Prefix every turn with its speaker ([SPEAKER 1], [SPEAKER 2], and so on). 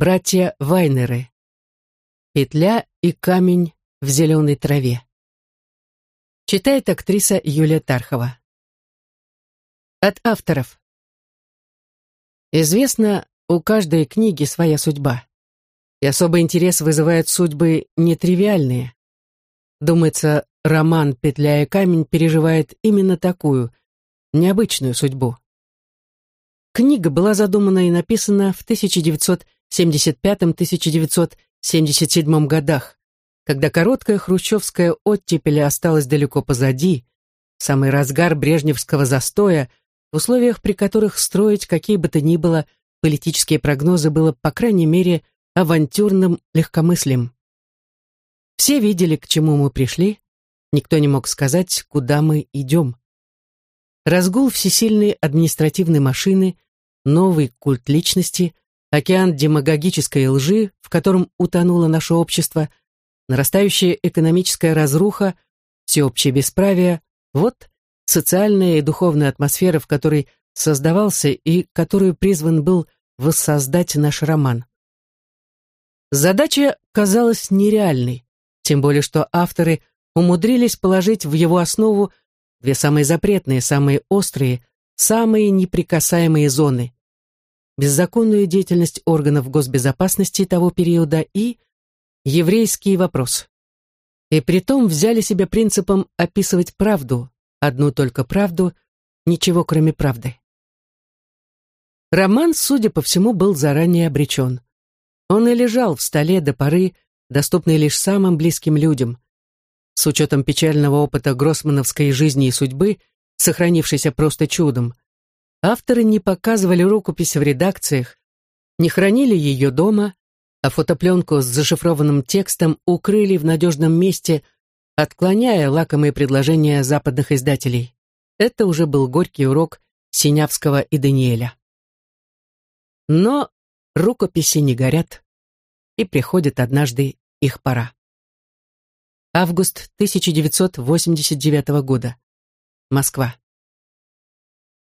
[SPEAKER 1] Братья Вайнеры. Петля и камень в зеленой траве. Читает актриса Юлия Тархова. От авторов. Известно, у каждой книги своя судьба. И особый интерес вызывают судьбы нетривиальные. Думается, роман «Петля и камень» переживает именно такую, необычную судьбу. Книга была задумана и написана в 1975-1977 годах, когда короткая хрущевская оттепель осталась далеко позади, самый разгар брежневского застоя, в условиях, при которых строить какие бы то ни было политические прогнозы было, по крайней мере, авантюрным легкомыслием. Все видели, к чему мы пришли, никто не мог сказать, куда мы идем. Разгул всесильной административной машины, новый культ личности, океан демагогической лжи, в котором утонуло наше общество, нарастающая экономическая разруха, всеобщее бесправие – вот социальная и духовная атмосфера, в которой создавался и которую призван был воссоздать наш роман. Задача казалась нереальной, тем более что авторы умудрились положить в его основу две самые запретные, самые острые, самые неприкасаемые зоны – беззаконную деятельность органов госбезопасности того периода и еврейский вопрос. И притом взяли себе принципом описывать правду, одну только правду, ничего кроме правды. Роман, судя по всему, был заранее обречен. Он и лежал в столе до поры, доступной лишь самым близким людям. С учетом печального опыта гроссмановской жизни и судьбы, сохранившейся просто чудом, авторы не показывали рукопись в редакциях, не хранили ее дома, а фотопленку с зашифрованным текстом укрыли в надежном месте, отклоняя лакомые предложения западных издателей. Это уже был горький урок Синявского и Даниэля. Но рукописи не горят, и приходит однажды их пора. Август 1989 года. Москва.